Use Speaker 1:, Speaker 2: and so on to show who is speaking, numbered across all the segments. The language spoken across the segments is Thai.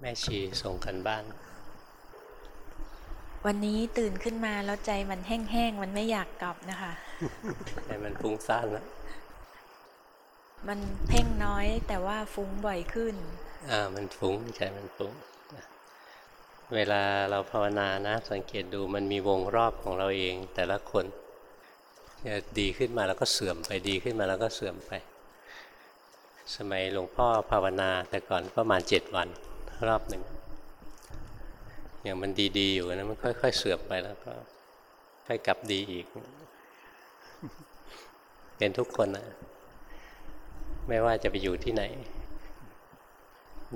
Speaker 1: แม่ชีส่งกันบ้าน
Speaker 2: วันนี้ตื่นขึ้นมาแล้วใจมันแห้งๆ มันไม่อยากกลับนะคะ
Speaker 1: แต่มันฟุ้งซ่านแล้ว
Speaker 2: มันเพ่งน้อยแต่ว่าฟุ้งบ่อยขึ้น
Speaker 1: อ่า มันฟุ้งใจมันฟุ้งนะเวลาเราภาวนานะ สังเกตดูมันมีวงรอบของเราเองแต่ละคนจะดีขึ้นมาแล้วก็เสื่อมไปดีขึ้นมาแล้วก็เสื่อมไป สมัยหลวงพ่อภาวนาแต่ก่อนประมาณเจ็ดวัน รอบหนึ่ง อย่างมันดีๆอยู่นะมันค่อย ๆ เสื่อมไปแล้วก็ค่อยกลับดีอีก เป็นทุกคนนะไม่ว่าจะไปอยู่ที่ไหน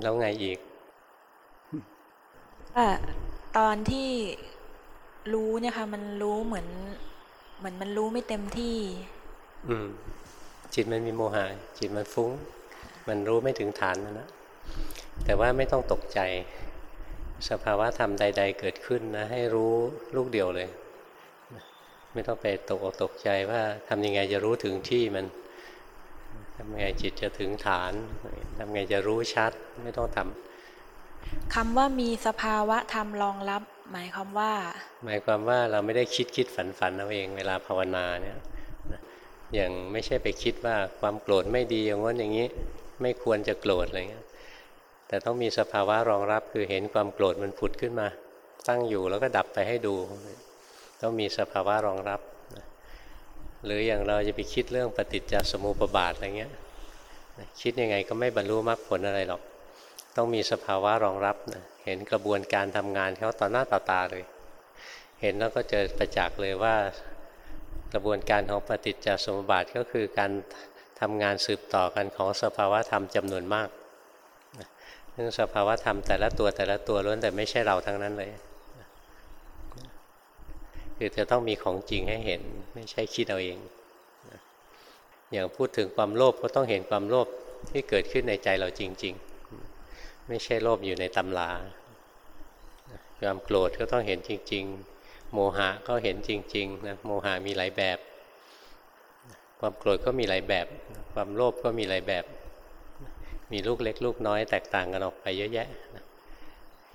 Speaker 1: แล้วไงอีก
Speaker 2: ว่าตอนที่รู้เนี่ยค่ะมันรู้เหมือนเหมือนมันรู้ไม่เต็มที่
Speaker 1: อืม จิตมันมีโมหะจิตมันฟุ้ง มันรู้ไม่ถึงฐานมันนะ แต่ว่าไม่ต้องตกใจ สภาวะธรรมใด ๆ เกิดขึ้นนะ ให้รู้ลูกเดียวเลย ไม่ต้องไปตกอกตกใจว่าทำยังไงจะรู้ถึงที่มันทำยังไงจิตจะถึงฐานทำยังไงจะรู้ชัดไม่ต้องทำ
Speaker 2: คำว่ามีสภาวะธรรมรองรับ หมายความว่า
Speaker 1: หมายความว่าเราไม่ได้คิดคิดฝันฝันเอาเองเวลาภาวนาเนี่ยนะอย่างไม่ใช่ไปคิดว่าความโกรธไม่ดีอย่างนั้นอย่างนี้ ไม่ควรจะโกรธอะไรเงี้ย แต่ต้องมีสภาวะรองรับคือเห็นความโกรธมันผุดขึ้นมา ตั้งอยู่แล้วก็ดับไปให้ดู ต้องมีสภาวะรองรับ หรืออย่างเราจะไปคิดเรื่องปฏิจจสมุปบาทอะไรเงี้ยคิดยังไงก็ไม่บรรลุมรรคผลอะไรหรอก ต้องมีสภาวะรองรับนะเห็นกระบวนการทำงานเขาต่อหน้าต่อตาเลย เห็นแล้วก็เจอประจักษ์เลยว่ากระบวนการของปฏิจจสมุปบาทก็คือการทำงานสืบต่อกันของสภาวะธรรมจำนวนมาก ซึ่งสภาวะธรรมแต่ละตัวแต่ละตัวล้วนแต่ไม่ใช่เราทั้งนั้นเลย คือจะต้องมีของจริงให้เห็น ไม่ใช่คิดเอาเอง อย่างพูดถึงความโลภก็ต้องเห็นความโลภที่เกิดขึ้นในใจเราจริง ๆ ไม่ใช่โลภอยู่ในตำราความโกรธก็ต้องเห็นจริง ๆ โมหะก็เห็นจริงๆนะโมหะมีหลายแบบ ความโกรธก็มีหลายแบบ ความโลภก็มีหลายแบบ มีลูกเล็กลูกน้อยแตกต่างกันออกไปเยอะแยะ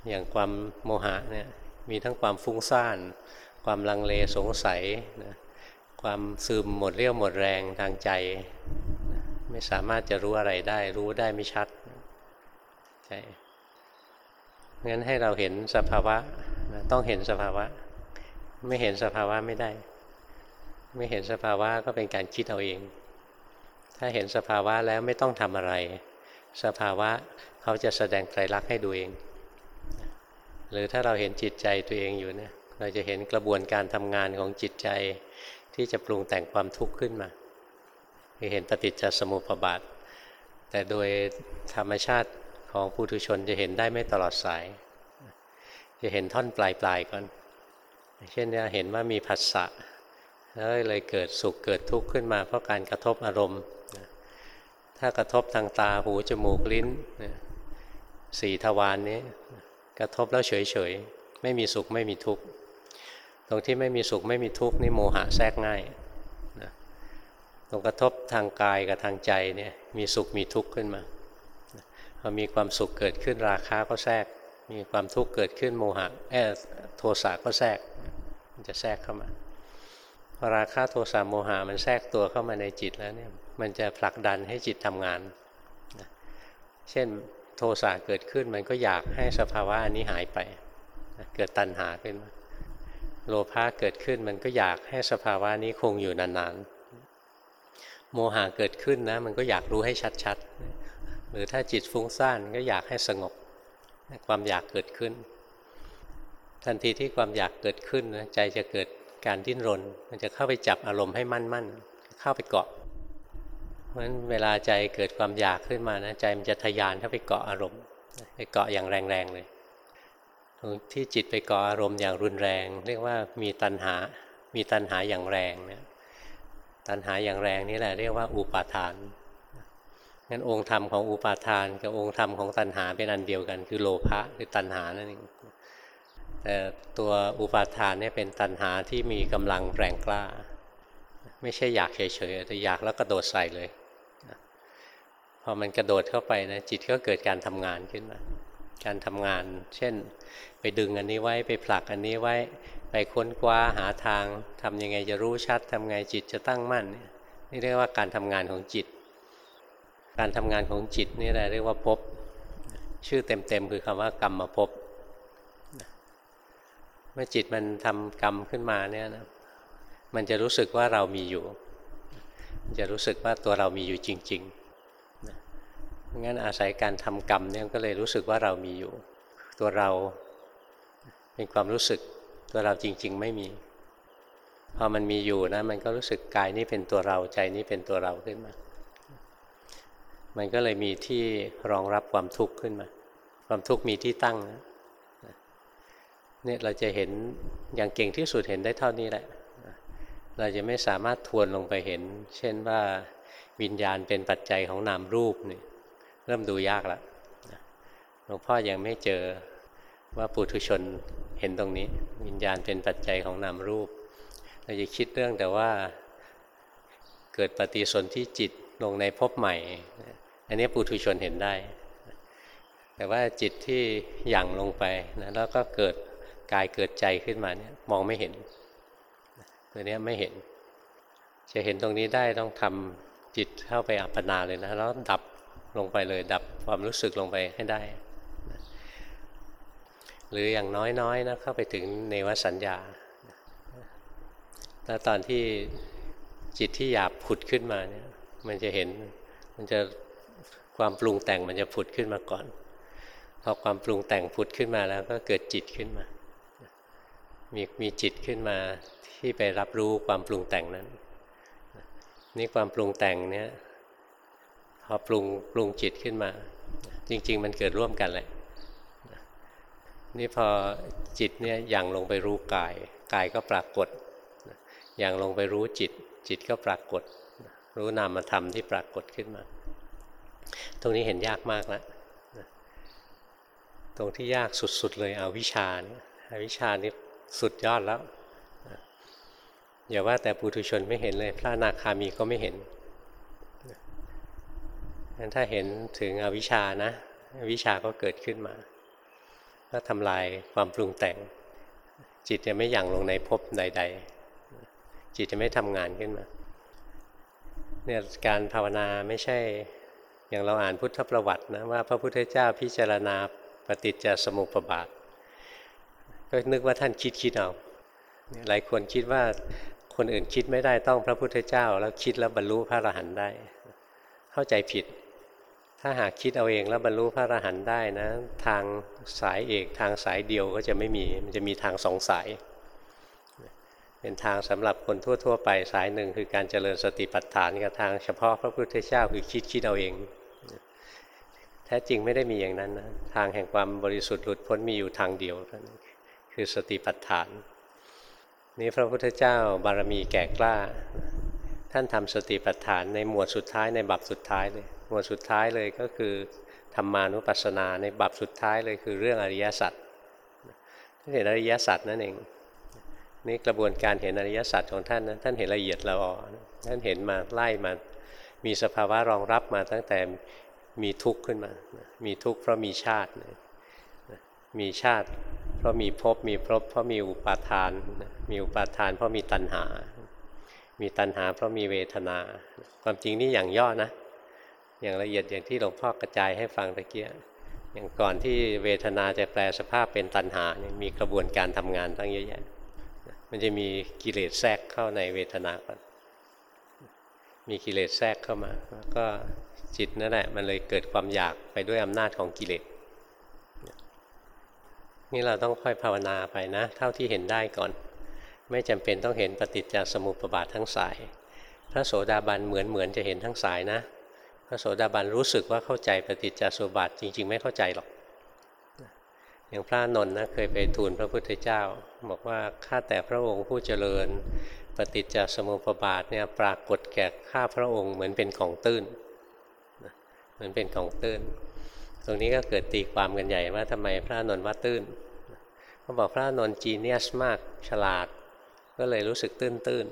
Speaker 1: อย่างความโมหะเนี่ยมีทั้งความฟุ้งซ่าน ความลังเลสงสัยนะความซึมหมดเรี่ยวหมดแรงทางใจ ไม่สามารถจะรู้อะไรได้ รู้ได้ไม่ชัดใช่งั้นให้เราเห็นสภาวะนะต้องเห็นสภาวะ ไม่เห็นสภาวะไม่ได้ ไม่เห็นสภาวะก็เป็นการคิดเอาเอง ถ้าเห็นสภาวะแล้วไม่ต้องทำอะไร สภาวะเขาจะแสดงไตรลักษณ์ให้ดูเอง หรือถ้าเราเห็นจิตใจตัวเองอยู่เนี่ยเราจะเห็นกระบวนการทำงานของจิตใจที่จะปรุงแต่งความทุกข์ขึ้นมาเห็นปฏิจจสมุปบาท แต่โดยธรรมชาติของปุถุชนจะเห็นได้ไม่ตลอดสาย จะเห็นท่อนปลายปลายก่อน เช่นเห็นว่ามีผัสสะแล้วเลยเกิดสุขเกิดทุกข์ขึ้นมาเพราะการกระทบอารมณ์ ถ้ากระทบทางตาหูจมูกลิ้นสี่ทวารนนี้กระทบแล้วเฉยๆ ไม่มีสุขไม่มีทุกข์ตรงที่ไม่มีสุขไม่มีทุกข์นี่โมหะแทรกง่ายนะตรงกระทบทางกายกับทางใจเนี่ยมีสุขมีทุกข์ขึ้นมาพอมีความสุขเกิดขึ้นราคาก็แทรก มีความทุกข์เกิดขึ้นโมหะแอโทสะก็แทรก มันจะแทรกเข้ามาพอราคาโทสะโมหะมันแทรกตัวเข้ามาในจิตแล้วเนี่ย มันจะผลักดันให้จิตทำงาน เช่นโทสะเกิดขึ้นมันก็อยากให้สภาวะอันนี้หายไป เกิดตัณหาขึ้นมาโลภะเกิดขึ้นมันก็อยากให้สภาวะนี้คงอยู่นานๆ โมหะเกิดขึ้นนะมันก็อยากรู้ให้ชัดๆ หรือถ้าจิตฟุ้งซ่านก็อยากให้สงบ ความอยากเกิดขึ้น ทันทีที่ความอยากเกิดขึ้นนะใจจะเกิดการดิ้นรน มันจะเข้าไปจับอารมณ์ให้มั่นๆ เข้าไปเกาะ เพราะฉะนั้นเวลาใจเกิดความอยากขึ้นมานะใจมันจะทยานเข้าไปเกาะอารมณ์ไปเกาะอย่างแรงๆเลย ที่จิตไปเก่ออารมณ์อย่างรุนแรง เรียกว่ามีตัณหา มีตัณหาอย่างแรงเนี่ยตัณหาอย่างแรงนี่แหละเรียกว่าอุปาทานงั้นองค์ธรรมของอุปาทาน กับองค์ธรรมของตัณหาเป็นอันเดียวกัน คือโลภะคือตัณหานั่นเองแต่ตัวอุปาทานเนี่ยเป็นตัณหาที่มีกำลังแรงกล้า ไม่ใช่อยากเฉยๆแต่อยากแล้วกระโดดใส่เลย พอมันกระโดดเข้าไปนะจิตก็เกิดการทำงานขึ้นมา การทำงาน เช่น ไปดึงอันนี้ไว้ไปผลักอันนี้ไว้ ไปค้นคว้าหาทางทำยังไงจะรู้ชัดทำไงจิตจะตั้งมั่นนี่เรียกว่าการทำงานของจิต การทำงานของจิตนี่แหละเรียกว่าภพชื่อเต็มๆคือคำว่ากรรมมาภพเมื่อจิตมันทำกรรมขึ้นมาเนี่ยนะมันจะรู้สึกว่าเรามีอยู่ มันจะรู้สึกว่าตัวเรามีอยู่จริง ๆ งั้นอาศัยการทำกรรมเนี่ยก็เลยรู้สึกว่าเรามีอยู่ ตัวเราเป็นความรู้สึกตัวเราจริง ๆ ไม่มี พอมันมีอยู่นะ มันก็รู้สึกกายนี้เป็นตัวเราใจนี้เป็นตัวเราขึ้นมา มันก็เลยมีที่รองรับความทุกข์ขึ้นมา ความทุกข์มีที่ตั้งนะเนี่ยเราจะเห็นอย่างเก่งที่สุดเห็นได้เท่านี้แหละ เราจะไม่สามารถทวนลงไปเห็น เช่นว่าวิญญาณเป็นปัจจัยของนามรูปนี่ เริ่มดูยากแล้วหลวงพ่อยังไม่เจอว่าปุถุชนเห็นตรงนี้ วิญญาณเป็นปัจจัยของนามรูป เราจะคิดเรื่องแต่ว่าเกิดปฏิสนธิจิตลงในภพใหม่ อันนี้ปุถุชนเห็นได้ แต่ว่าจิตที่หยั่งลงไปนะแล้วก็เกิดกายเกิดใจขึ้นมาเนี่ยมองไม่เห็นตัวนี้ไม่เห็น จะเห็นตรงนี้ได้ต้องทำจิตเข้าไปอัปปนาเลยนะแล้วดับ ลงไปเลยดับความรู้สึกลงไปให้ได้ หรืออย่างน้อยๆนะเข้าไปถึงเนวสัญญาแล้วตอนที่จิตที่หยาบผุดขึ้นมาเนี่ยมันจะเห็นมันจะความปรุงแต่งมันจะผุดขึ้นมาก่อนพอความปรุงแต่งผุดขึ้นมาแล้วก็เกิดจิตขึ้นมา มีมีจิตขึ้นมาที่ไปรับรู้ความปรุงแต่งนั้น นี่ความปรุงแต่งเนี้ย อปรุงปรุงจิตขึ้นมา จริง ๆ มันเกิดร่วมกันแหละนี่พอจิตเนี่ยอย่างลงไปรู้กาย กายก็ปรากฏ อย่างลงไปรู้จิต จิตก็ปรากฏ รู้นามธรรมที่ปรากฏขึ้นมา ตรงนี้เห็นยากมากแล้วตรงที่ยากสุด ๆ เลยเอาวิชาเนี่ยอวิชานี่สุดยอดแล้วอย่าว่าแต่ปุถุชนไม่เห็นเลย พระนาคามีก็ไม่เห็น งั้นถ้าเห็นถึงอวิชานะวิชาก็เกิดขึ้นมาก็ทำลายความปรุงแต่ง จิตจะไม่หยั่งลงในภพใด ๆ จิตจะไม่ทำงานขึ้นมาเนี่ยการภาวนาไม่ใช่อย่างเราอ่านพุทธประวัตินะว่าพระพุทธเจ้าพิจารณาปฏิจจสมุปบาท ก็นึกว่าท่านคิดคิดเอาหลายคนคิดว่าคนอื่นคิดไม่ได้ต้องพระพุทธเจ้า แล้วคิดแล้วบรรลุพระอรหันต์ได้ เข้าใจผิด ถ้าหากคิดเอาเองแล้วบรรลุพระอรหันต์ได้นะ ทางสายเอกทางสายเดียวก็จะไม่มี มันจะมีทางสองสาย เป็นทางสำหรับคนทั่ว ๆ ไปสายหนึ่งคือการเจริญสติปัฏฐานกับทางเฉพาะพระพุทธเจ้าคือคิดคิดเอาเอง แท้จริงไม่ได้มีอย่างนั้นนะทางแห่งความบริสุทธิ์หลุดพ้นมีอยู่ทางเดียวคือสติปัฏฐาน นี้พระพุทธเจ้าบารมีแก่กล้า ท่านทำสติปัฏฐานในหมวดสุดท้ายในบัพสุดท้ายเลย หมวดสุดท้ายเลยก็คือธรรมานุปัสสนาในบัพสุดท้ายเลยคือเรื่องอริยสัจท่านเห็นอริยสัจนั่นเองนี่กระบวนการเห็นอริยสัจของท่านนะท่านเห็นละเอียดละออท่านเห็นมาไล่มา มีสภาวะรองรับมาตั้งแต่มีทุกข์ขึ้นมา มีทุกข์เพราะมีชาติ มีชาติ เพราะมีภพมีภพเพราะมีอุปาทาน มีอุปาทาน เพราะมีตัณหา มีตัณหา เพราะมีเวทนา ความจริงนี่อย่างย่อนะ อย่างละเอียดอย่างที่หลวงพ่อกระจายให้ฟังตะเกียอย่างก่อนที่เวทนาจะแปลสภาพเป็นตัณหาเนี่ยมีกระบวนการทำงานตั้งเยอะแยะ มันจะมีกิเลสแทรกเข้าในเวทนาก่อน มีกิเลสแทรกเข้ามา แล้วก็จิตนั่นแหละมันเลยเกิดความอยากไปด้วยอำนาจของกิเลส นี่เราต้องค่อยภาวนาไปนะ เท่าที่เห็นได้ก่อน ไม่จำเป็นต้องเห็นปฏิจจสมุปบาททั้งสาย พระโสดาบันเหมือนเหมือนจะเห็นทั้งสายนะ ระโสดาบันรู้สึกว่าเข้าใจปฏิจจสมุปบาทจริง ๆ ไม่เข้าใจหรอกอย่างพระนนท์นะเคยไปทูลพระพุทธเจ้า บอกว่าข้าแต่พระองค์ผู้เจริญ ปฏิจจสมุปบาทเนี่ยปรากฏแก่ข้าพระองค์เหมือนเป็นของตื้นเหมือนเป็นของตื้น ตรงนี้ก็เกิดตีความกันใหญ่ว่าทำไมพระนนท์ว่าตื้นเขาบอกพระนนท์จีเนียสมากฉลาด ก็เลยรู้สึกตื้นตื้น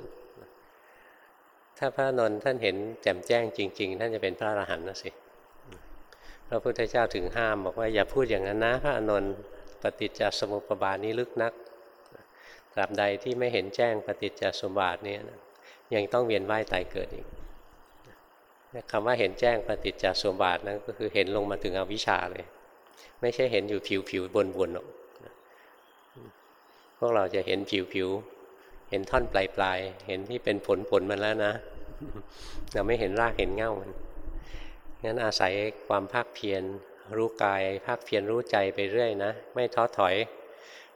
Speaker 1: ถ้าพระนนท์ท่านเห็นแจ่มแจ้งจริง ๆ ท่านจะเป็นพระอรหันต์นะสิพระพุทธเจ้าถึงห้ามบอกว่าอย่าพูดอย่างนั้นนะ พระอนนท์ปฏิจจสมุปบาทนี้ลึกนักตราบใดที่ไม่เห็นแจ้งปฏิจจสมุปบาทนี้ยังต้องเวียนว่ายตายเกิดอีกคำว่าเห็นแจ้งปฏิจจสมุปบาทนั้นก็คือเห็นลงมาถึงอวิชชาเลย ไม่ใช่เห็นอยู่ผิวผิวบนบนหรอกพวกเราจะเห็นผิวผิว เห็นท่อนปลายปลายเห็นที่เป็นผลผลมันแล้วนะเราไม่เห็นรากเห็นเง่ามันงั้นอาศัยความภาคเพียรรู้กายภาคเพียรรู้ใจไปเรื่อยนะไม่ท้อถอย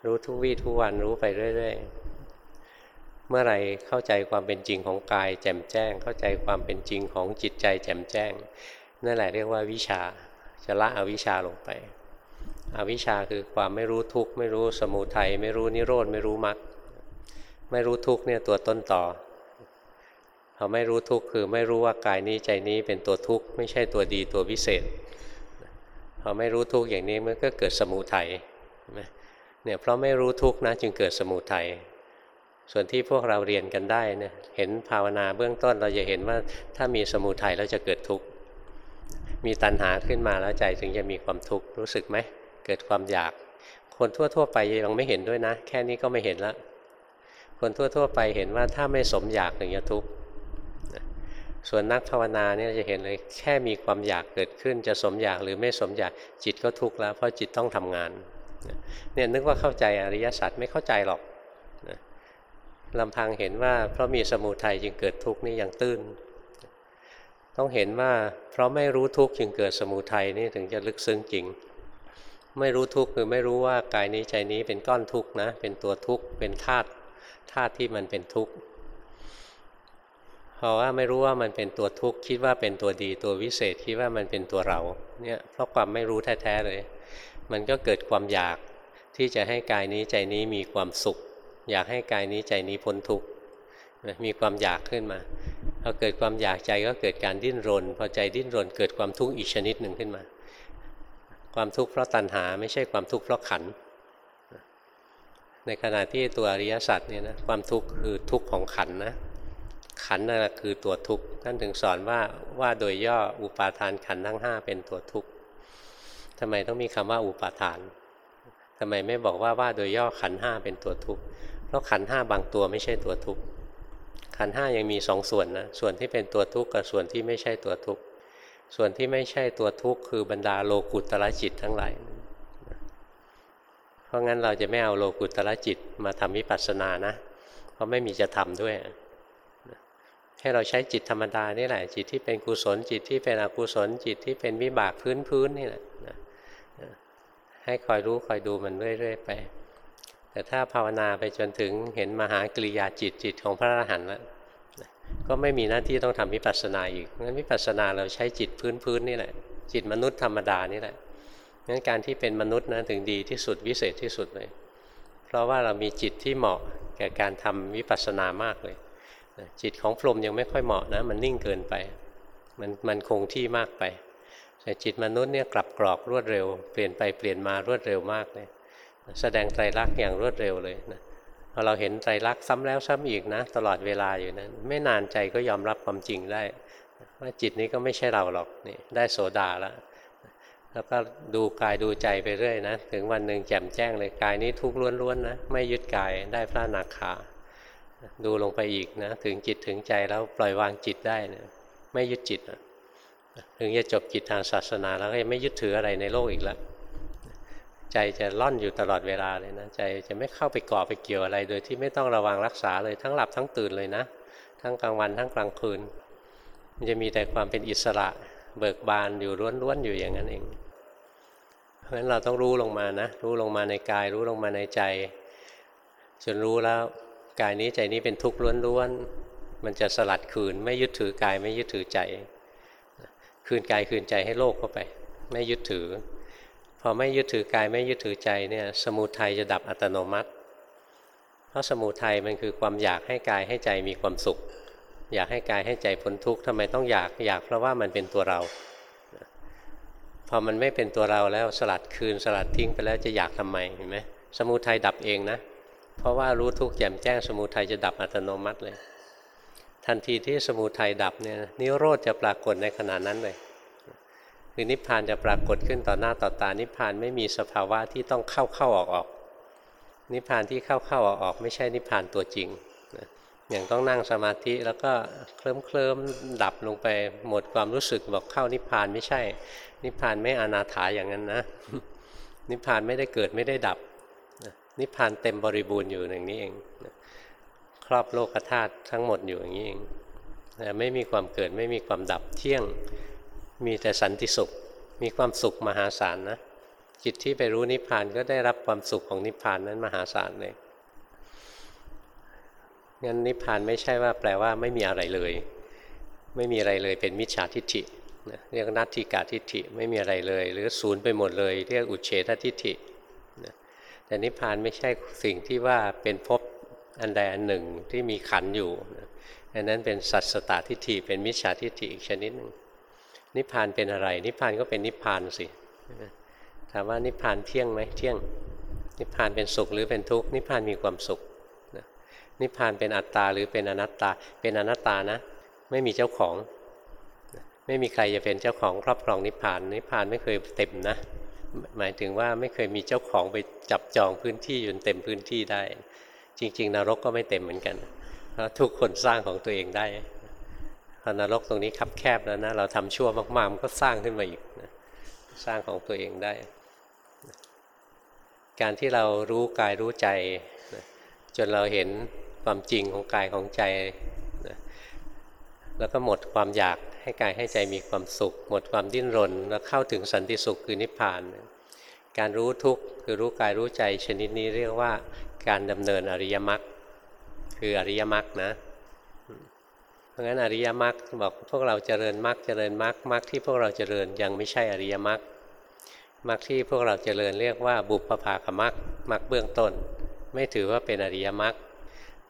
Speaker 1: รู้ทุกวี่ทุกวันรู้ไปเรื่อยๆ เมื่อไรเข้าใจความเป็นจริงของกาย แจ่มแจ้ง เข้าใจความเป็นจริงของจิตใจ แจ่มแจ้งนั่นแหละเรียกว่าวิชาจะละอวิชาลงไป อวิชาคือความไม่รู้ทุกข์ไม่รู้สมุทัยไม่รู้นิโรธไม่รู้มรรค ไม่รู้ทุกเนี่ยตัวต้นต่อพอไม่รู้ทุกคือไม่รู้ว่ากายนี้ใจนี้เป็นตัวทุกข์ไม่ใช่ตัวดีตัววิเศษพอไม่รู้ทุกอย่างนี้มันก็เกิดสมุทัยเนี่ยเพราะไม่รู้ทุกนะจึงเกิดสมุทัยส่วนที่พวกเราเรียนกันได้เนี่ยเห็นภาวนาเบื้องต้นเราจะเห็นว่าถ้ามีสมุทัยเราจะเกิดทุกข์มีตัณหาขึ้นมาแล้วใจถึงจะมีความทุกข์รู้สึกไหมเกิดความอยาก คนทั่ว ๆ ไปยังไม่เห็นด้วยนะ แค่นี้ก็ไม่เห็นแล้ว คนทั่ว ๆ ไปเห็นว่าถ้าไม่สมอยากถึงจะทุกข์ส่วนนักภาวนาเนี่ยจะเห็นเลยแค่มีความอยากเกิดขึ้น จะสมอยากหรือไม่สมอยากจิตก็ทุกข์แล้วเพราะจิตต้องทำงานเนี่ยนึกว่าเข้าใจอริยสัจไม่เข้าใจหรอกลำพังเห็นว่าเพราะมีสมุทัยจึงเกิดทุกข์นี่ยังตื้น ต้องเห็นว่าเพราะไม่รู้ทุกข์จึงเกิดสมุทัยนี่ถึงจะลึกซึ้งจริง ไม่รู้ทุกข์คือไม่รู้ว่ากายนี้ใจนี้เป็นก้อนทุกข์นะเป็นตัวทุกข์เป็นธาตุ ธาตุที่มันเป็นทุกข์เพราะว่าไม่รู้ว่ามันเป็นตัวทุกข์คิดว่าเป็นตัวดีตัววิเศษคิดว่ามันเป็นตัวเราเนี่ยเพราะความไม่รู้แท้ๆเลย มันก็เกิดความอยากที่จะให้กายนี้ใจนี้มีความสุข อยากให้กายนี้ใจนี้พ้นทุกข์มีความอยากขึ้นมาพอเกิดความอยากใจก็เกิดการดิ้นรน พอใจดิ้นรน เกิดความทุกข์อีกชนิดหนึ่งขึ้นมา ความทุกข์เพราะตัณหาไม่ใช่ความทุกข์เพราะขัน ในขณะที่ตัวอริยสัจเนี่ยนะความทุกข์คือทุกข์ของขันนะขันนั่นแหละคือตัวทุกข์ท่านถึงสอนว่าว่าโดยย่ออุปาทานขันทั้งห้าเป็นตัวทุกข์ทำไมต้องมีคำว่าอุปาทานทำไมไม่บอกว่าว่าโดยย่อขันห้าเป็นตัวทุกข์เพราะขันห้าบางตัวไม่ใช่ตัวทุกข์ขันห้ายังมีสองส่วนนะส่วนที่เป็นตัวทุกข์กับส่วนที่ไม่ใช่ตัวทุกข์ส่วนที่ไม่ใช่ตัวทุกข์คือบรรดาโลกุตระจิตทั้งหลายเราะงั้นเราจะไม่เอาโลกุตระจิตมาทำวิปัสสนานะ เพราะไม่มีจะทำด้วย ให้เราใช้จิตธรรมดานี่แหละ จิตที่เป็นกุศลจิตที่เป็นอกุศลจิตที่เป็นวิบากพื้นพื้นนี่แหละให้คอยรู้คอยดูมันเรื่อยๆไป แต่ถ้าภาวนาไปจนถึงเห็นมหากริยาจิตจิตของพระอรหันต์แล้วก็ไม่มีหน้าที่ต้องทำวิปัสสนาอีกงั้นวิปัสสนาเราใช้จิตพื้นพื้นนี่แหละ จิตมนุษย์ธรรมดานี่แหละ งั้นการที่เป็นมนุษย์นะถึงดีที่สุดวิเศษที่สุดเลย เพราะว่าเรามีจิตที่เหมาะแก่การทำวิปัสสนามากเลยจิตของพรหมยังไม่ค่อยเหมาะนะ มันนิ่งเกินไป มันมันคงที่มากไปแต่จิตมนุษย์เนี่ยกลับกรอกรวดเร็ว เปลี่ยนไปเปลี่ยนมารวดเร็วมากเลยแสดงไตรลักษณ์อย่างรวดเร็วเลยนะพอเราเห็นไตรลักษณ์ซ้ำแล้วซ้ำอีกนะ ตลอดเวลาอยู่นะั้น ไม่นานใจก็ยอมรับความจริงได้ ว่าจิตนี้ก็ไม่ใช่เราหรอกนี่ได้โสดาแล้ว แล้วก็ดูกายดูใจไปเรื่อยนะถึงวันหนึ่งแจ่มแจ้งเลยกายนี้ทุกข์ล้วนๆนะไม่ยึดกายได้พระนาคาดูลงไปอีกนะถึงจิตถึงใจแล้วปล่อยวางจิตได้นะไม่ยึดจิตนะถึงจะจบกิจทางศาสนาแล้วก็ไม่ยึดถืออะไรในโลกอีกแล้วใจจะล่อนอยู่ตลอดเวลาเลยนะใจจะไม่เข้าไปเกาะไปเกี่ยวอะไร โดยที่ไม่ต้องระวังรักษาเลยทั้งหลับทั้งตื่นเลยนะ ทั้งกลางวันทั้งกลางคืน มันจะมีแต่ความเป็นอิสระเบิกบานอยู่ล้วนๆอยู่อย่างนั้นเอง ราะฉะนั้นเราต้องรู้ลงมานะ รู้ลงมาในกาย รู้ลงมาในใจจนรู้แล้วกายนี้ใจนี้เป็นทุกข์ล้วนๆมันจะสลัดคืน ไม่ยึดถือกายไม่ยึดถือใจ คืนกายคืนใจให้โลกเข้าไป ไม่ยึดถือ พอไม่ยึดถือกายไม่ยึดถือใจเนี่ยสมุทัยจะดับอัตโนมัติ เพราะสมุทัยมันคือความอยากให้กายให้ใจมีความสุข อยากให้กายให้ใจพ้นทุกข์ทำไมต้องอยากอยากเพราะว่ามันเป็นตัวเรา อมันไม่เป็นตัวเราแล้วสลัดคืนสลัดทิ้งไปแล้วจะอยากทำไมเห็นไหมสมุทัยดับเองนะ เพราะว่ารู้ทุกข์แจ่มแจ้งสมุทัยจะดับอัตโนมัติเลย ทันทีที่สมุทัยดับเนี่ยนิโรธจะปรากฏในขณะนั้นเลยคือนิพพานจะปรากฏขึ้นต่อหน้าต่อตานิพพานไม่มีสภาวะที่ต้องเข้าเข้าออกออกนิพพานที่เข้าเข้าออกออกไม่ใช่นิพพานตัวจริง อย่างต้องนั่งสมาธิแล้วก็เคลิ้มเคลิมดับลงไปหมดความรู้สึกบอกเข้านิพพานไม่ใช่ นิพพานไม่อนาถาอย่างนั้นนะ นิพพานไม่ได้เกิดไม่ได้ดับ นิพพานเต็มบริบูรณ์อยู่อย่างนี้เองครอบโลกธาตุทั้งหมดอยู่อย่างนี้เองไม่มีความเกิดไม่มีความดับเที่ยงมีแต่สันติสุข มีความสุขมหาศาลนะจิตที่ไปรู้นิพพานก็ได้รับความสุขของนิพพานนั้นมหาศาลเลย งั้นนิพพานไม่ใช่ว่าแปลว่าไม่มีอะไรเลย ไม่มีอะไรเลยเป็นมิจฉาทิฏฐิเรียกนัตถิกาทิฏฐิไม่มีอะไรเลย หรือศูนย์ไปหมดเลย เรียกอุเฉททิฏฐิแต่นิพพานไม่ใช่สิ่งที่ว่าเป็นภพอันใดอันหนึ่งที่มีขันอยู่อันนั้นเป็นสัตสตาทิฏฐิเป็นมิจฉาทิฏฐิอีกชนิดหนึ่งนิพพานเป็นอะไร นิพพานก็เป็นนิพพานสิถามว่านิพพานเที่ยงไหมเที่ยง นิพพานเป็นสุขหรือเป็นทุกข์นิพพานมีความสุข นิพพานเป็นอัตตาหรือเป็นอนัตตา เป็นอนัตตานะ ไม่มีเจ้าของ ไม่มีใครจะเป็นเจ้าของครอบครองนิพพาน นิพพานไม่เคยเต็มนะ หมายถึงว่าไม่เคยมีเจ้าของไปจับจองพื้นที่จนเต็มพื้นที่ได้ จริง ๆ นรกก็ไม่เต็มเหมือนกัน เพราะทุกคนสร้างของตัวเองได้พอนรกตรงนี้คับแคบแล้วนะเราทำชั่วมากๆมันก็สร้างขึ้นมาอีกนะสร้างของตัวเองได้ การที่เรารู้กายรู้ใจจนเราเห็น ความจริงของกายของใจนะแล้วก็หมดความอยากให้กายให้ใจมีความสุข หมดความดิ้นรน แล้วเข้าถึงสันติสุขคือนิพพาน การรู้ทุกข์คือรู้กายรู้ใจชนิดนี้เรียกว่าการดำเนินอริยมรรคคืออริยมรรคนะเพราะงั้นอริยมรรคบอกพวกเราเจริญมรรคเจริญมรรคมรรคที่พวกเราเจริญยังไม่ใช่อริยมรรคมรรคที่พวกเราเจริญเรียกว่าบุพภาคมรรคมรรคเบื้องต้น ไม่ถือว่าเป็นอริยมรรค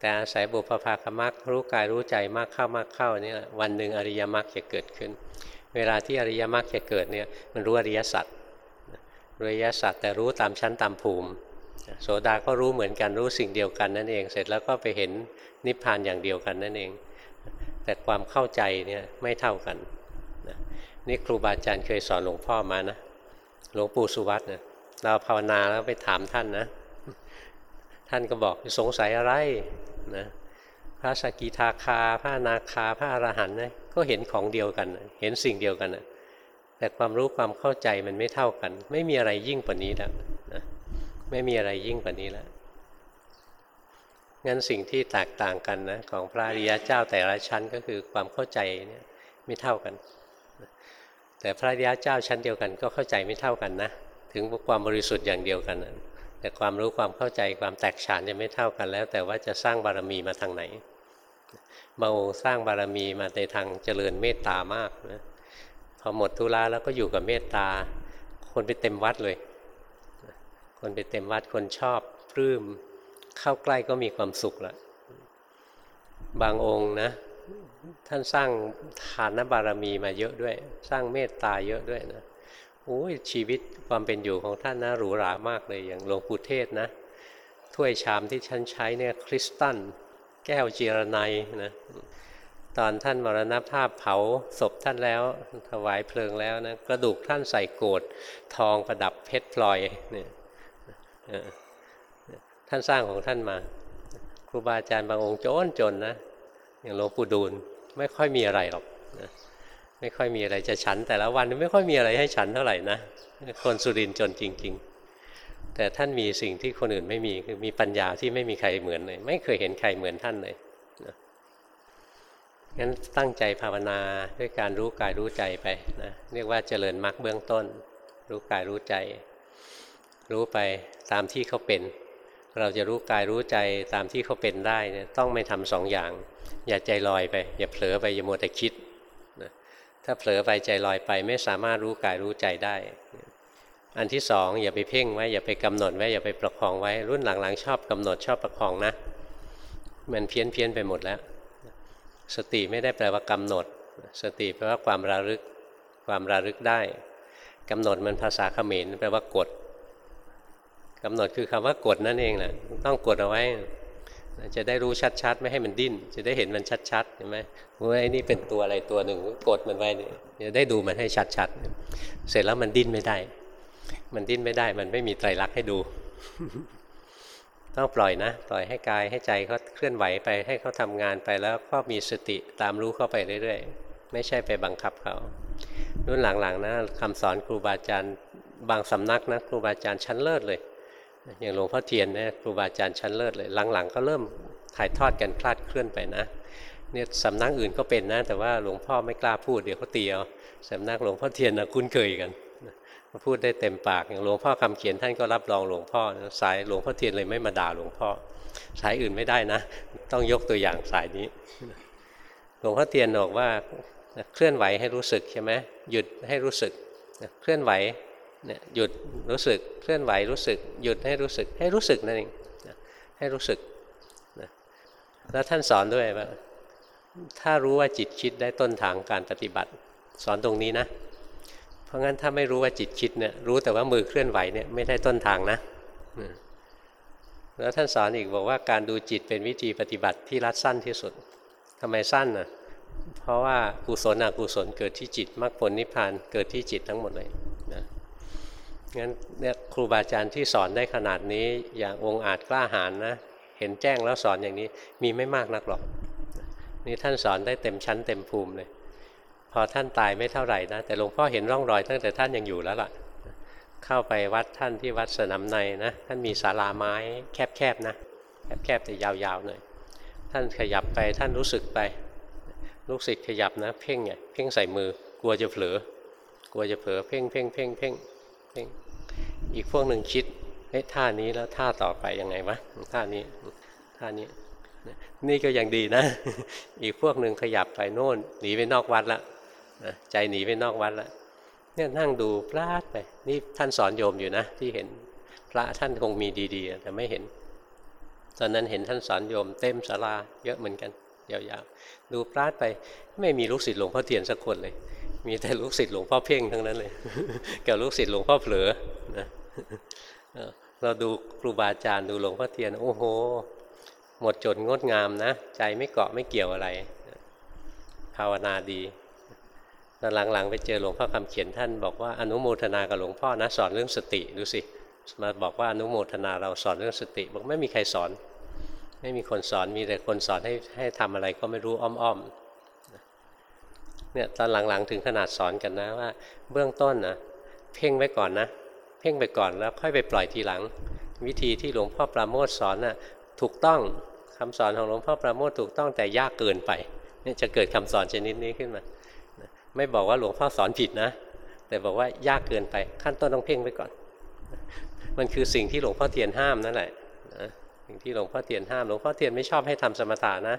Speaker 1: แต่อาศัยบุพภาคมรรครู้กายรู้ใจมากเข้ามากเข้านี่วันหนึ่งอริยมรรคจะเกิดขึ้น เวลาที่อริยมรรคจะเกิดเนี่ยมันรู้อริยสัจรู้อริยสัจแต่รู้ตามชั้นตามภูมิ โสดาก็รู้เหมือนกันรู้สิ่งเดียวกันนั่นเอง เสร็จแล้วก็ไปเห็นนิพพานอย่างเดียวกันนั่นเอง แต่ความเข้าใจเนี่ยไม่เท่ากันนี่ครูบาอาจารย์เคยสอนหลวงพ่อมานะหลวงปู่สุวัตเนี่ยเราภาวนาแล้วไปถามท่านนะ ท่านก็บอกสงสัยอะไร นะพระสกิทาคา พระนาคา พระอรหันต์นะก็เห็นของเดียวกัน เห็นสิ่งเดียวกันนะแต่ความรู้ความเข้าใจมันไม่เท่ากัน ไม่มีอะไรยิ่งกว่านี้แล้วนะไม่มีอะไรยิ่งกว่านี้แล้วงั้นสิ่งที่แตกต่างกันนะของพระอริยเจ้าแต่ละชั้นก็คือความเข้าใจเนี่ยไม่เท่ากัน แต่พระอริยเจ้าชั้นเดียวกัน ก็เข้าใจไม่เท่ากันนะถึงความบริสุทธิ์อย่างเดียวกันนะ แต่ความรู้ความเข้าใจความแตกฉานจะไม่เท่ากันแล้ว แต่ว่าจะสร้างบารมีมาทางไหนบางองค์สร้างบารมีมาในทางเจริญเมตตามากนะพอหมดทุลาแล้วก็อยู่กับเมตตา คนไปเต็มวัดเลย คนไปเต็มวัดคนชอบปลื้มเข้าใกล้ก็มีความสุขละบางองค์นะ ท่านสร้างฐานบารมีมาเยอะด้วย สร้างเมตตาเยอะด้วยนะ โอ้ยชีวิตความเป็นอยู่ของท่านนะหรูหรามากเลยอย่างหลวงปู่เทศนะ ถ้วยชามที่ท่านใช้เนี่ยคริสตัลแก้วจีรนัยนะตอนท่านมรณภาพเผาศพท่านแล้วถวายเพลิงแล้วนะกระดูกท่านใส่โกดทองประดับเพชรพลอยเนี่ยท่านสร้างของท่านมา ครูบาอาจารย์บางองค์จนจนนะอย่างหลวงปู่ดูลไม่ค่อยมีอะไรหรอก ไม่ค่อยมีอะไรจะฉัน แต่ละวันไม่ค่อยมีอะไรให้ฉันเท่าไหร่นะคนสุรินจนจริง ๆ แต่ท่านมีสิ่งที่คนอื่นไม่มีคือมีปัญญาที่ไม่มีใครเหมือนเลย ไม่เคยเห็นใครเหมือนท่านเลยนะงั้นตั้งใจภาวนาด้วยการรู้กายรู้ใจไปนะเรียกว่าเจริญมรรคเบื้องต้น รู้กายรู้ใจ รู้ไปตามที่เขาเป็น เราจะรู้กายรู้ใจตามที่เขาเป็นได้เนี่ยต้องไม่ทำสองอย่าง อย่าใจลอยไป อย่าเผลอไปอย่ามัวแต่คิด ถ้าเผลอไปใจลอยไปไม่สามารถรู้กายรู้ใจได้ อันที่สองอย่าไปเพ่งไว้อย่าไปกำหนดไว้อย่าไปประคองไว้รุ่นหลังๆ ชอบกำหนดชอบประคองนะ มันเพี้ยนเพี้ยนไปหมดแล้ว สติไม่ได้แปลว่ากำหนด สติแปลว่าความระลึกความระลึกได้กำหนดมันภาษาเขมรแปลว่ากดกำหนดคือคำว่ากดนั่นเองแหละต้องกดเอาไว้ จะได้รู้ชัดๆ ไม่ให้มันดิ้น จะได้เห็นมันชัดๆเห็นไหมว่าไอ้นี่เป็นตัวอะไรตัวหนึ่งกดมันไว้นี่จะได้ดูมันให้ชัดๆ เสร็จแล้วมันดิ้นไม่ได้ มันดิ้นไม่ได้ มันไม่มีไตรลักษณ์ให้ดู ต้องปล่อยนะ ปล่อยให้กายให้ใจเขาเคลื่อนไหวไปให้เขาทำงานไปแล้วก็มีสติตามรู้เข้าไปเรื่อยๆ ไม่ใช่ไปบังคับเขารุ่นหลังๆนะคำสอนครูบาอาจารย์บางสำนักนะครูบาอาจารย์ชั้นเลิศเลย อย่างหลวงพ่อเทียนนี่ยครูบาอาจารย์ชั้นเลิศเลยหลังๆ ก็เริ่มถ่ายทอดกันคลาดเคลื่อนไปนะเนี่ยสำนักอื่นก็เป็นนะ แต่ว่าหลวงพ่อไม่กล้าพูดเดี๋ยวเขาตีเอาสำนักหลวงพ่อเทียนนะคุ้นเคยกันพูดได้เต็มปากอย่างหลวงพ่อคำเขียนท่านก็รับรองหลวงพ่อสายหลวงพ่อเทียนเลยไม่มาด่าหลวงพ่อ สายอื่นไม่ได้นะ ต้องยกตัวอย่างสายนี้ หลวงพ่อเทียนบอกว่าเคลื่อนไหวให้รู้สึกใช่ไหมหยุดให้รู้สึกเคลื่อนไหว เนี่ยหยุดรู้สึกเคลื่อนไหวรู้สึก หยุดให้รู้สึกให้รู้สึกนั่นเองให้รู้สึกแล้วท่านสอนด้วยว่าถ้ารู้ว่าจิตคิดได้ต้นทางการปฏิบัติ สอนตรงนี้นะ เพราะงั้นถ้าไม่รู้ว่าจิตคิดเนี่ยรู้แต่ว่ามือเคลื่อนไหวเนี่ยไม่ได้ต้นทางนะแล้วท่านสอนอีกบอกว่าการดูจิตเป็นวิธีปฏิบัติที่รัดสั้นที่สุดทำไมสั้นน่ะเพราะว่ากุศลอกุศลเกิดที่จิตมรรคผลนิพพานเกิดที่จิตทั้งหมดเลย งั้นเนี่ยครูบาอาจารย์ที่สอนได้ขนาดนี้ อย่างองค์อาจกล้าหาญนะ เห็นแจ้งแล้วสอนอย่างนี้มีไม่มากนักหรอก นี่ท่านสอนได้เต็มชั้นเต็มภูมิเลย พอท่านตายไม่เท่าไหร่นะ แต่หลวงพ่อเห็นร่องรอยตั้งแต่ท่านยังอยู่แล้วล่ะ เข้าไปวัดท่านที่วัดสนามในนะ ท่านมีศาลาไม้แคบๆนะ แคบๆแต่ยาวๆหน่อย ท่านขยับไปท่านรู้สึกไป ลูกศิษย์ขยับนะ เพ่งไงเพ่งใส่มือกลัวจะเผลอกลัวจะเผลอเพ่งเพ่งเพ่งเพ่งเพ่ง อีกพวกหนึ่งคิดเฮ้ยท่านี้แล้วท่าต่อไปยังไงวะท่านี้ท่านี้ นี่ก็ยังดีนะ อีกพวกหนึ่งขยับไปโน่น หนีไปนอกวัดละใจหนีไปนอกวัดละเนี่ยนั่งดูพลาดไป นี่ท่านสอนโยมอยู่นะ ที่เห็นพระท่านคงมีดีๆ แต่ไม่เห็น ตอนนั้นเห็นท่านสอนโยมเต็มศาลาเยอะเหมือนกันยาวๆดูพลาดไปไม่มีลูกศิษย์หลวงพ่อเทียนสักคนเลย มีแต่ลูกศิษย์หลวงพ่อเพ่งทั้งนั้นเลย กับลูกศิษย์หลวงพ่อเผลอนะ เราดูครูบาอาจารย์ดูหลวงพ่อเทียน โอ้โห หมดจดงดงามนะ ใจไม่เกาะไม่เกี่ยวอะไร ภาวนาดีตอนหลังๆ ไปเจอหลวงพ่อคำเขียนท่านบอกว่าอนุโมทนากับหลวงพ่อนะสอนเรื่องสติดูสิมาบอกว่าอนุโมทนาเราสอนเรื่องสติ บอกไม่มีใครสอน ไม่มีคนสอนมีแต่คนสอนให้ให้ทำอะไรก็ไม่รู้อ้อมๆเนี่ยตอนหลังๆ ถึงขนาดสอนกันนะว่า เบื้องต้นนะเพ่งไว้ก่อนนะ เพ่งไปก่อนแล้วค่อยไปปล่อยทีหลัง วิธีที่หลวงพ่อประโมทสอนนะ่ะถูกต้องคำสอนของหลวงพ่อประโมทถูกต้องแต่ยากเกินไปเนี่ยจะเกิดคำสอนชนิดนี้ขึ้นมา ไม่บอกว่าหลวงพ่อสอนผิดนะ แต่บอกว่ายากเกินไป ขั้นต้นต้องเพ่งไว้ก่อน มันคือสิ่งที่หลวงพ่อเทียนห้ามนั่นแหละสิ่งที่หลวงพ่อเทียนห้ามหลวงพ่อเทียนไม่ชอบให้ทำสมถะนะ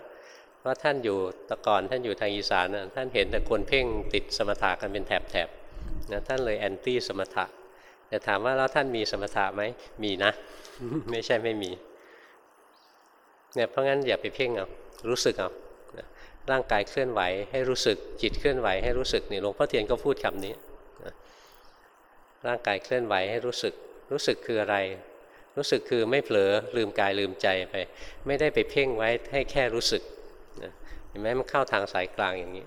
Speaker 1: เพราะท่านอยู่ตะก่อนท่านอยู่ทางอีสานนะท่านเห็นแต่คนเพ่งติดสมถะกันเป็นแถบๆนะท่านเลยแอนตี้สมถะ แต่ถามว่าแล้วท่านมีสมถะไหมมีนะ ไม่ใช่ไม่มีเนี่ยเพราะงั้นอย่าไปเพ่งเอารู้สึกเอาร่างกายเคลื่อนไหวให้รู้สึกจิตเคลื่อนไหวให้รู้สึกนี่หลวงพ่อเทียนก็พูดคำนี้ร่างกายเคลื่อนไหวให้รู้สึก รู้สึกคืออะไร รู้สึกคือไม่เผลอลืมกายลืมใจไป ไม่ได้ไปเพ่งไว้ให้แค่รู้สึกเห็นไหมมันเข้าทางสายกลางอย่างนี้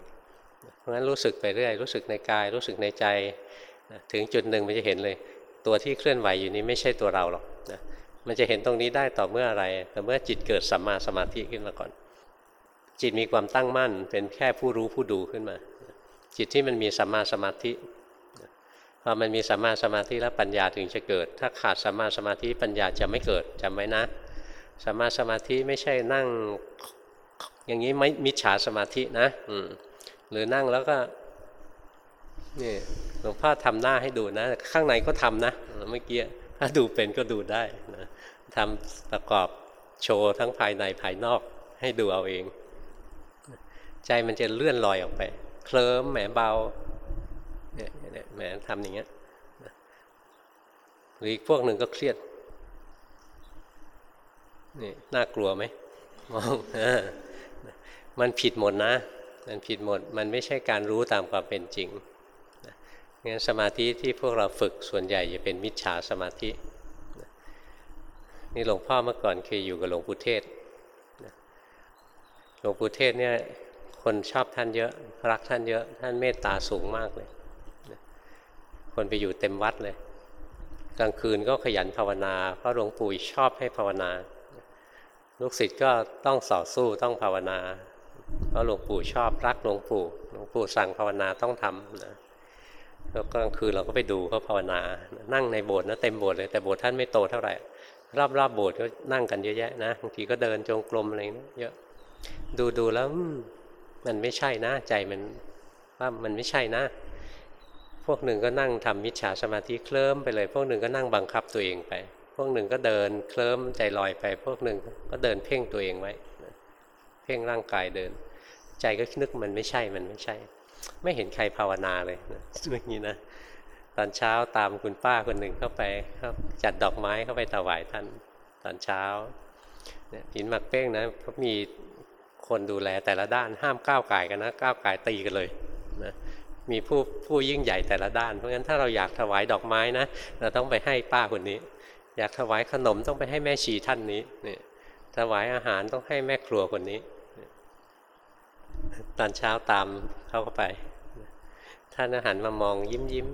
Speaker 1: เพราะฉะนั้นรู้สึกไปเรื่อย รู้สึกในกาย รู้สึกในใจ ถึงจุดหนึ่งมันจะเห็นเลย ตัวที่เคลื่อนไหวอยู่นี้ไม่ใช่ตัวเราหรอกนะมันจะเห็นตรงนี้ได้ต่อเมื่ออะไรต่อเมื่อจิตเกิดสัมมาสมาธิขึ้นมาก่อน จิตมีความตั้งมั่น เป็นแค่ผู้รู้ผู้ดูขึ้นมา จิตที่มันมีสัมมาสมาธิพอมันมีสัมมาสมาธิแล้วปัญญาถึงจะเกิด ถ้าขาดสัมมาสมาธิปัญญาจะไม่เกิดจำไว้นะสัมมาสมาธิไม่ใช่นั่งอย่างนี้ไม่มิจฉาสมาธินะ อืหรือนั่งแล้วก็ นี่หลวงพ่อทำหน้าให้ดูนะ ข้างในก็ทำนะเมื่อกี้ถ้าดูเป็นก็ดูได้นะทำประกอบโชว์ทั้งภายในภายนอกให้ดูเอาเอง ใจมันจะเลื่อนลอยออกไป เคลิ้มแหมเบาเนี่ยแหมทำอย่างเงี้ยหรืออีกพวกหนึ่งก็เครียดนี่น่ากลัวไหมมองมันผิดหมดนะ มันผิดหมด มันไม่ใช่การรู้ตามความเป็นจริง งั้นสมาธิที่พวกเราฝึกส่วนใหญ่จะเป็นมิจฉาสมาธิ นี่หลวงพ่อเมื่อก่อนเคยอยู่กับหลวงปู่เทศหลวงปู่เทศเนี่ยคนชอบท่านเยอะ รักท่านเยอะ ท่านเมตตาสูงมากเลย คนไปอยู่เต็มวัดเลย กลางคืนก็ขยันภาวนา เพราะหลวงปู่ชอบให้ภาวนา ลูกศิษย์ก็ต้องส่อสู้ต้องภาวนา เพราะหลวงปู่ชอบรักหลวงปู่ หลวงปู่สั่งภาวนาต้องทำนะ แล้วกลางคืนเราก็ไปดูเขาภาวนา นั่งในโบสถ์นะเต็มโบสถ์เลยแต่โบสถ์ท่านไม่โตเท่าไหร่รอบๆบโบสถ์ก็นั่งกันเยอะแยะนะบางทีก็เดินจงกรมอะไรเยอะดูดูแล้วมันไม่ใช่นะใจมันว่ามันไม่ใช่นะ พวกหนึ่งก็นั่งทำมิจฉาสมาธิเคลิ้มไปเลย พวกหนึ่งก็นั่งบังคับตัวเองไป พวกหนึ่งก็เดินเคลิ้มใจลอยไป พวกหนึ่งก็เดินเพ่งตัวเองไว้เพ่งร่างกายเดิน ใจก็นึกมันไม่ใช่มันไม่ใช่ ไม่เห็นใครภาวนาเลยนะอย่างนี้นะตอนเช้าตามคุณป้าคนหนึ่งเข้าไปเขาจัดดอกไม้เข้าไปถวายท่านตอนเช้าเนี่ยหินหมักเป้งนะเขามีคนดูแลแต่ละด้านห้ามก้าวไก่กันนะก้าวไก่ตีกันเลยนะมีผู้ผู้ยิ่งใหญ่แต่ละด้าน เพราะงั้นถ้าเราอยากถวายดอกไม้นะเราต้องไปให้ป้าคนนี้ อยากถวายขนมต้องไปให้แม่ชีท่านนี้เนี่ยถวายอาหารต้องให้แม่ครัวคนนี้ ตอนเช้าตามเขาเข้าไป ท่านอาหารมามองยิ้มยิ้ม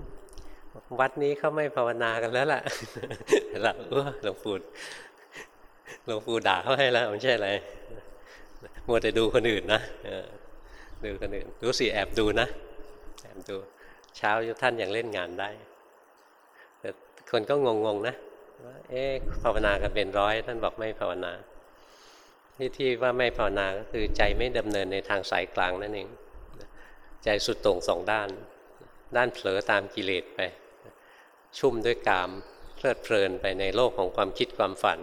Speaker 1: วัดนี้เขาไม่ภาวนากันแล้วล่ะเราหลวงปู่หลวงปู่ด่าเขาให้แล้วไม่ใช่อะไรมัวแต่ดูคนอื่นนะดูคนอื่นรู้สิแอบดูนะแอบดูเช้าท่านยังเล่นงานได้ แต่คนก็งงๆนะว่าเอ๊ะภาวนากันเป็นร้อย ท่านบอกไม่ภาวนา ที่ที่ว่าไม่ภาวนาก็คือใจไม่ดำเนินในทางสายกลางนั่นเองใจสุดตรงสองด้าน ด้านเผลอตามกิเลสไป ชุ่มด้วยกามเพลิดเพลินไปในโลกของความคิดความฝัน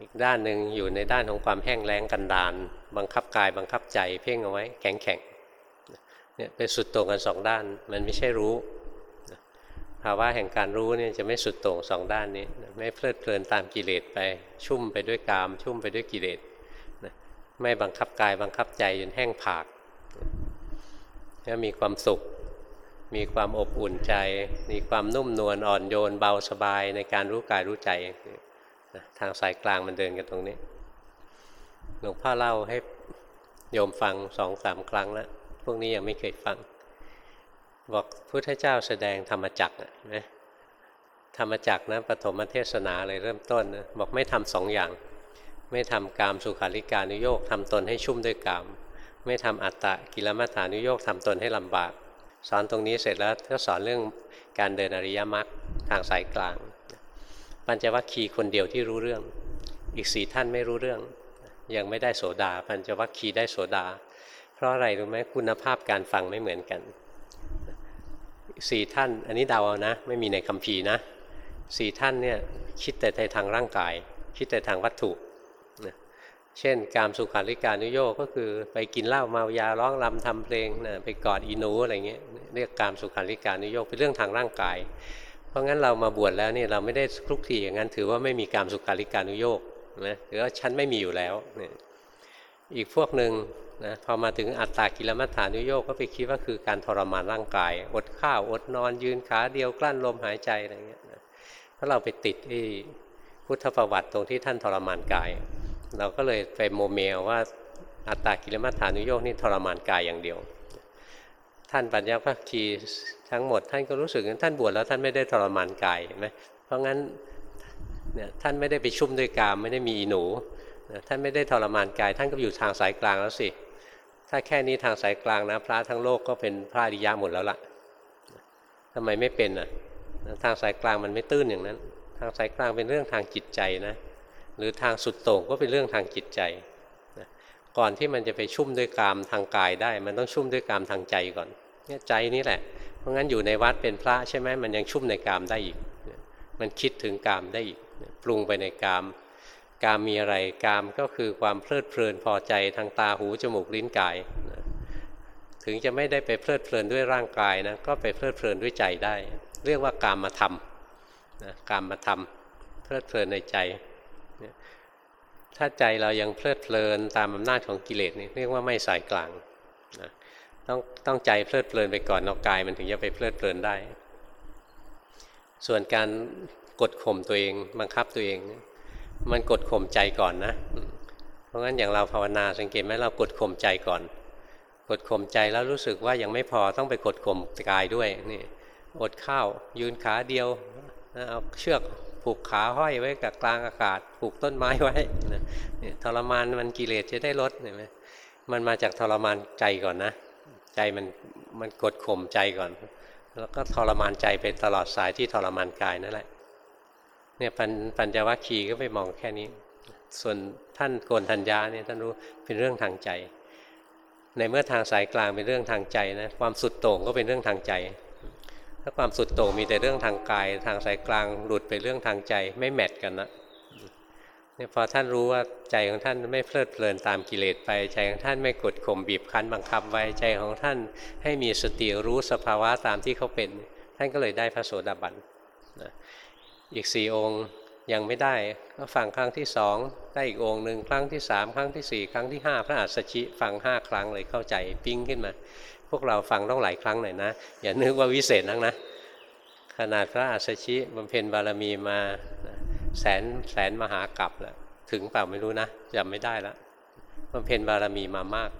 Speaker 1: อีกด้านหนึ่งอยู่ในด้านของความแห้งแล้งกันดาน บังคับกายบังคับใจเพ่งเอาไว้แข็งแข็งเนี่ยเป็นสุดตรงกันสองด้าน มันไม่ใช่รู้ ภาวะแห่งการรู้เนี่ยจะไม่สุดโตรงสองด้านนี้ไม่เพลิดเพลินตามกิเลสไป ชุ่มไปด้วยกาม ชุ่มไปด้วยกิเลสไม่บังคับกายบังคับใจจนแห้งผากแล้วมีความสุข มีความอบอุ่นใจ มีความนุ่มนวลอ่อนโยนเบาสบายในการรู้กายรู้ใจทางสายกลางมันเดินกันตรงนี้หลวงพ่อเล่าให้โยมฟังสองสามครั้งแล้วพวกนี้ยังไม่เคยฟัง บอกพุทธเจ้าแสดงธรรมจักรนะธรรมจักรนะปฐมเทศนาเลยเริ่มต้นนะบอกไม่ทำสองอย่าง ไม่ทำกามสุขาริการนุโยกทำตนให้ชุ่มด้วยกาม ไม่ทำอัตตะกิลมัฏฐานุโยกทำตนให้ลำบาก สอนตรงนี้เสร็จแล้วก็สอนเรื่องการเดินอริยมรรคทางสายกลาง ปัญจวัคคีย์คนเดียวที่รู้เรื่อง อีกสี่ท่านไม่รู้เรื่อง ยังไม่ได้โสดา ปัญจวัคคีย์ได้โสดา เพราะอะไรรู้ไหมคุณภาพการฟังไม่เหมือนกัน สี่ท่าน อันนี้เดาเอานะ ไม่มีในคำพีนะสี่ท่านเนี่ยคิดแต่ในทางร่างกาย คิดแต่ทางวัตถุเช่น การสุขาริการนุโยกก็คือไปกินเหล้าเมายาร้องรำทำเพลงนะไปกอดอีนูอะไรเงี้ยเรียกการสุขาริการนุโยกเป็นเรื่องทางร่างกาย เพราะงั้นเรามาบวชแล้วนี่เราไม่ได้คลุกคลีอย่างนั้น ถือว่าไม่มีการสุขาริการนุโยกนะหรือว่าฉันไม่มีอยู่แล้วเนี่ยอีกพวกหนึ่ง นะพอมาถึงอัตตากิลมัฏฐานุโยกก็ไปคิดว่าคือการทรมานร่างกาย อดข้าวอดนอนยืนขาเดียวกลั้นลมหายใจอะไรเงี้ยนะเพราะเราไปติดที่พุทธประวัติตรงที่ท่านทรมานกาย เราก็เลยไปโมเมลว่าอัตตากิลมัฏฐานุโยกนี่ทรมานกายอย่างเดียว ท่านปัญญาภคีทั้งหมด ท่านก็รู้สึกว่าท่านบวชแล้วท่านไม่ได้ทรมานกายเห็นไหมเพราะงั้นเนี่ยท่านไม่ได้ไปชุ่มด้วยกามไม่ได้มีหนู ท่านไม่ได้ทรมานกาย ท่านก็อยู่ทางสายกลางแล้วสิ ถ้าแค่นี้ทางสายกลางนะพระทั้งโลกก็เป็นพระอริยะหมดแล้วล่ะทำไมไม่เป็นอะ ทางสายกลางมันไม่ตื้นอย่างนั้น ทางสายกลางเป็นเรื่องทางจิตใจนะ หรือทางสุดโต่งก็เป็นเรื่องทางจิตใจก่อนที่มันจะไปชุ่มด้วยกามทางกายได้ มันต้องชุ่มด้วยกามทางใจก่อนเนี่ยใจนี่แหละ เพราะงั้นอยู่ในวัดเป็นพระใช่ไหมมันยังชุ่มในกามได้อีก มันคิดถึงกามได้อีก ปรุงไปในกาม กามมีอะไรกามก็คือความเพลิดเพลินพอใจทางตาหูจมูกลิ้นกายถึงจะไม่ได้ไปเพลิดเพลินด้วยร่างกายนะก็ไปเพลิดเพลินด้วยใจได้ เรียกว่ากามมาทำนะกามมาทำเพลิดเพลินในใจ ถ้าใจเรายังเพลิดเพลินตามอำนาจของกิเลสนี่เรียกว่าไม่สายกลางนะต้องต้องใจเพลิดเพลินไปก่อนนอกกายมันถึงจะไปเพลิดเพลินได้ ส่วนการกดข่มตัวเองบังคับตัวเอง มันกดข่มใจก่อนนะ เพราะงั้นอย่างเราภาวนาสังเกตไหมเรากดข่มใจก่อน กดข่มใจแล้วรู้สึกว่ายังไม่พอต้องไปกดข่มกายด้วยนี่อดข้าวยืนขาเดียวเอาเชือกผูกขาห้อยไว้กับกลางอากาศผูกต้นไม้ไว้นะทรมานมันกิเลสจะได้ลดเห็นไหมมันมาจากทรมานใจก่อนนะ ใจมันมันกดข่มใจก่อน แล้วก็ทรมานใจไปตลอดสายที่ทรมานกายนั่นแหละ เนี่ยปัญปัญจวัคคีย์ก็ไปมองแค่นี้ ส่วนท่านโกนทัญญาเนี่ยท่านรู้เป็นเรื่องทางใจ ในเมื่อทางสายกลางเป็นเรื่องทางใจนะความสุดโต่งก็เป็นเรื่องทางใจ ถ้าความสุดโต่งมีแต่เรื่องทางกาย ทางสายกลางหลุดไปเรื่องทางใจไม่แมทกันนะเนี่ยพอท่านรู้ว่าใจของท่านไม่เพลิดเพลินตามกิเลสไป ใจของท่านไม่กดข่มบีบคั้นบังคับไว้ใจของท่านให้มีสติรู้สภาวะตามที่เขาเป็น ท่านก็เลยได้พระโสดาบันนะ อีกสี่องค์ยังไม่ได้ก็ฟังครั้งที่สองได้อีกองค์หนึ่งครั้งที่สามครั้งที่สี่ครั้งที่ห้าพระอัสสชิฟังห้าครั้งเลยเข้าใจปิ้งขึ้นมา พวกเราฟังต้องหลายครั้งหน่อยนะ อย่านึกว่าวิเศษนักนะ ขนาดพระอัสสชิบำเพ็ญบารมีมาแสนแสนมหากรัปแล้วถึงเปล่าไม่รู้นะจำไม่ได้แล้วบำเพ็ญบารมีมามาก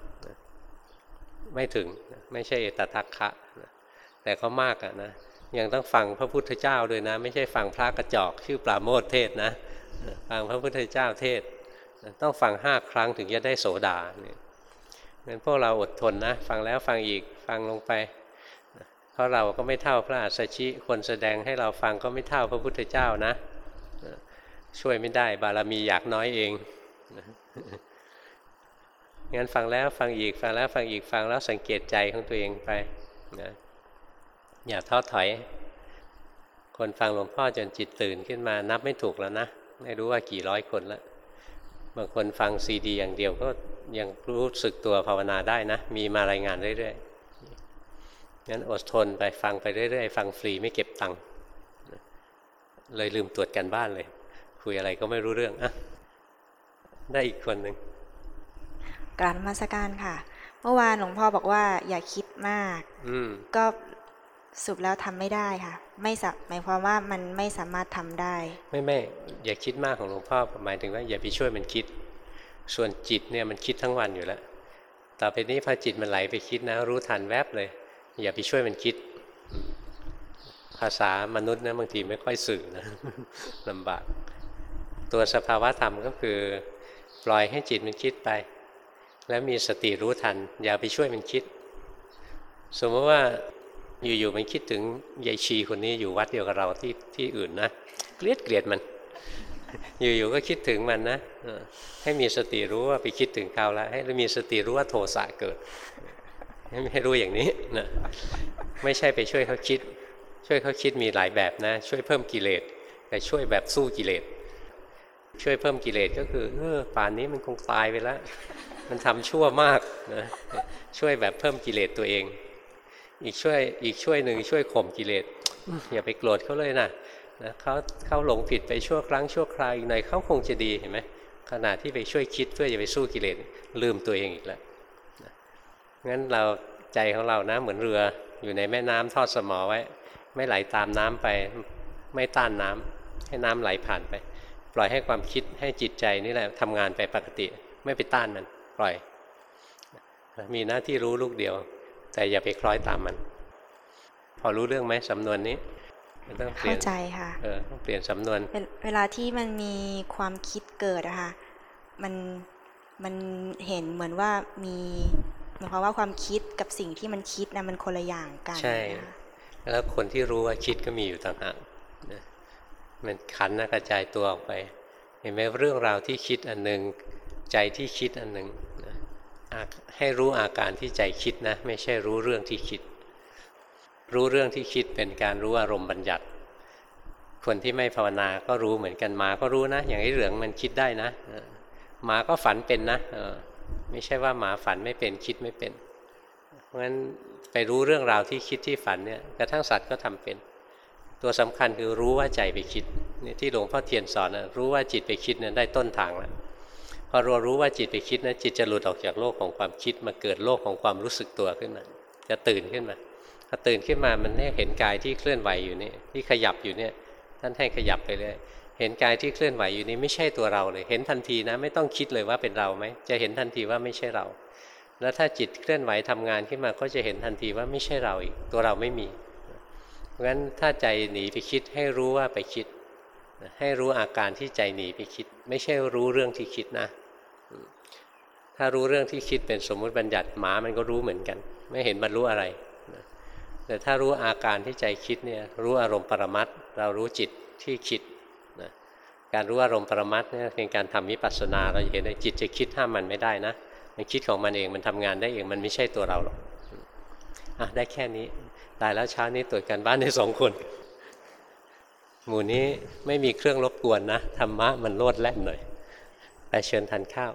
Speaker 1: ไม่ถึงไม่ใช่เอตทักคะแต่เขามากอะนะ ยังต้องฟังพระพุทธเจ้าด้วยนะ ไม่ใช่ฟังพระกระจอกชื่อปราโมทเทศนะ ฟังพระพุทธเจ้าเทศ ต้องฟังห้าครั้งถึงจะได้โสดาเนี่ยงั้นพวกเราอดทนนะ ฟังแล้วฟังอีกฟังลงไป เพราะเราก็ไม่เท่าพระอัสสชิคนแสดงให้เราฟังก็ไม่เท่าพระพุทธเจ้านะ ช่วยไม่ได้บารมีอยากน้อยเองงั้นฟังแล้วฟังอีกฟังแล้วฟังอีกฟังแล้วสังเกตใจของตัวเองไปนะ อย่าท้อถอย คนฟังหลวงพ่อจนจิตตื่นขึ้นมานับไม่ถูกแล้วนะ ไม่รู้ว่ากี่ร้อยคนแล้ว บางคนฟังซีดี อย่างเดียวก็ยังรู้สึกตัวภาวนาได้นะ มีมารายงานเรื่อยๆงั้นอดทนไปฟังไปเรื่อยๆ ฟังฟรีไม่เก็บตังค์เลยลืมตรวจกันบ้านเลย คุยอะไรก็ไม่รู้เรื่องอะได้อีกคนหนึ่ง
Speaker 3: กรานมาสการค่ะ เมื่อวานหลวงพ่อบอกว่าอย่าคิดมาก
Speaker 1: อืม
Speaker 3: ก็ สรุปแล้วทำไม่ได้ค่ะ ไม่สัหมายความว่ามันไม่สามารถทำได้
Speaker 1: ไม่ไม่อย่าคิดมากของหลวงพ่อหมายถึงว่าอย่าไปช่วยมันคิด ส่วนจิตเนี่ยมันคิดทั้งวันอยู่แล้วต่อไปนี้พอจิตมันไหลไปคิดนะ รู้ทันแวบเลย อย่าไปช่วยมันคิด ภาษามนุษย์นะบางทีไม่ค่อยสื่อนะลำบาก ตัวสภาวะธรรมก็คือ ปล่อยให้จิตมันคิดไป แล้วมีสติรู้ทัน อย่าไปช่วยมันคิด สมมติว่า อยู่ๆมันคิดถึงยายชีคนนี้อยู่วัดเดียวกับเราที่ที่อื่นนะเกลียดเกลียดมัน อยู่ๆก็คิดถึงมันนะให้มีสติรู้ว่าไปคิดถึงเขาแล้ว ให้มีสติรู้ว่าโทสะเกิด ให้รู้อย่างนี้นะไม่ใช่ไปช่วยเขาคิด ช่วยเขาคิดมีหลายแบบนะ ช่วยเพิ่มกิเลสแต่ช่วยแบบสู้กิเลสช่วยเพิ่มกิเลสก็คือเออป่านนี้มันคงตายไปแล้ว มันทำชั่วมากนะช่วยแบบเพิ่มกิเลสตัวเอง อีกช่วยอีกช่วยหนึ่งช่วยข่มกิเลสอย่าไปโกรธเขาเลยนะนะเขาเขาหลงผิดไปชั่วครั้งชั่วคราวอีกหน่อยเขาคงจะดีเห็นไหมขณะที่ไปช่วยคิดเพื่อจะไปสู้กิเลสลืมตัวเองอีกแล้วนะงั้นเราใจของเรานะเหมือนเรืออยู่ในแม่น้ำทอดสมอไว้ ไม่ไหลตามน้ำไปไม่ต้านน้ำให้น้ำไหลผ่านไป ปล่อยให้ความคิดให้จิตใจนี่แหละทำงานไปปกติ ไม่ไปต้านมัน ปล่อย มีหน้าที่รู้ลูกเดียว แต่อย่าไปคล้อยตามมัน พอรู้เรื่องไหมสำนวนนี้ต้องเปลี่
Speaker 3: เข้าย
Speaker 1: น
Speaker 3: ใจค่ะ
Speaker 1: เออต้องเปลี่ยนสำนวน
Speaker 3: เวเวลาที่มันมีความคิดเกิดอะค่ะมันมันเห็นเหมือนว่ามีหมายความว่าความคิดกับสิ่งที่มันคิดนะมันคนละอย่างกัน
Speaker 1: ใช่
Speaker 3: นะคะ
Speaker 1: แล้วคนที่รู้ว่าคิดก็มีอยู่ต่างหากนะมันขันนะกระจายตัวออกไป เห็นไหมเรื่องราวที่คิดอันหนึ่งใจที่คิดอันหนึ่งนะอา ให้รู้อาการที่ใจคิดนะ ไม่ใช่รู้เรื่องที่คิด รู้เรื่องที่คิดเป็นการรู้อารมณ์บัญญัติ คนที่ไม่ภาวนาก็รู้เหมือนกันหมาก็รู้นะ อย่างไอ้เหลืองมันคิดได้นะหมาก็ฝันเป็นนะไม่ใช่ว่าหมาฝันไม่เป็นคิดไม่เป็น เพราะฉะนั้นไปรู้เรื่องราวที่คิดที่ฝันเนี่ยกระทั่งสัตว์ก็ทำเป็น ตัวสำคัญคือรู้ว่าใจไปคิดนี่ที่หลวงพ่อเทียนสอนนะรู้ว่าจิตไปคิดเนี่ยได้ต้นทางแล้ว พอเรารู้ว่าจิตไปคิดนะจิตจะหลุดออกจากโลกของความคิดมาเกิดโลกของความรู้สึกตัวขึ้นมา จะตื่นขึ้นมาพอตื่นขึ้นมามันได้เห็นกายที่เคลื่อนไหวอยู่นี่ที่ขยับอยู่เนี่ย ท่านให้ขยับไปเลยเห็นกายที่เคลื่อนไหวอยู่นี้ไม่ใช่ตัวเราเลย เห็นทันทีนะ ไม่ต้องคิดเลยว่าเป็นเราไหมจะเห็นทันทีว่าไม่ใช่เรา แล้วถ้าจิตเคลื่อนไหวทำงานขึ้นมาก็จะเห็นทันทีว่าไม่ใช่เราอีกตัวเราไม่มีเพราะฉะนั้นถ้าใจหนีไปคิดให้รู้ว่าไปคิด ให้รู้อาการที่ใจหนีไปคิด ไม่ใช่รู้เรื่องที่คิดนะ ถ้ารู้เรื่องที่คิดเป็นสมมุติบัญญัติหมามันก็รู้เหมือนกัน ไม่เห็นบรรลุอะไรแต่ถ้ารู้อาการที่ใจคิดเนี่ยรู้อารมณ์ปรมัตถ์เรารู้จิตที่คิดนะการรู้อารมณ์ปรมัตถ์เนี่ยเป็นการทำวิปัสสนาเราจะเห็นเลยจิตจะคิดห้ามมันไม่ได้นะ มันคิดของมันเองมันทำงานได้เองมันไม่ใช่ตัวเราหรอกอะได้แค่นี้ตายแล้วเช้านี้ตรวจการบ้านในสองคน หมู่นี้ไม่มีเครื่องรบกวนนะธรรมะมันโลดแล่นหน่อยไปเชิญทานข้าว